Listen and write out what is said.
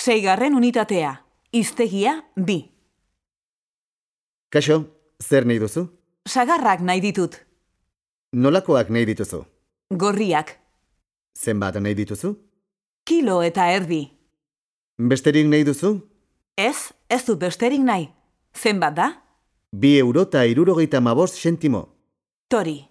Seigarren unitatea. Iztegia bi. Kaixo, zer nahi duzu? Sagarrak nahi ditut. Nolakoak nahi dituzu? Gorriak. Zenbat nahi dituzu? Kilo eta erdi. Besterik nahi duzu? Ez, ez dut besterik nahi. Zenbat da? Bi euro eta irurogeita mabost sentimo. Tori.